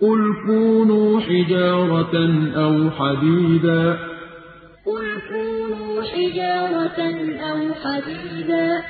قُلْ كُونُوا حِجَارَةً أَوْ حَدِيدًا قُلْ كُونُوا حِجَارَةً أَوْ حَدِيدًا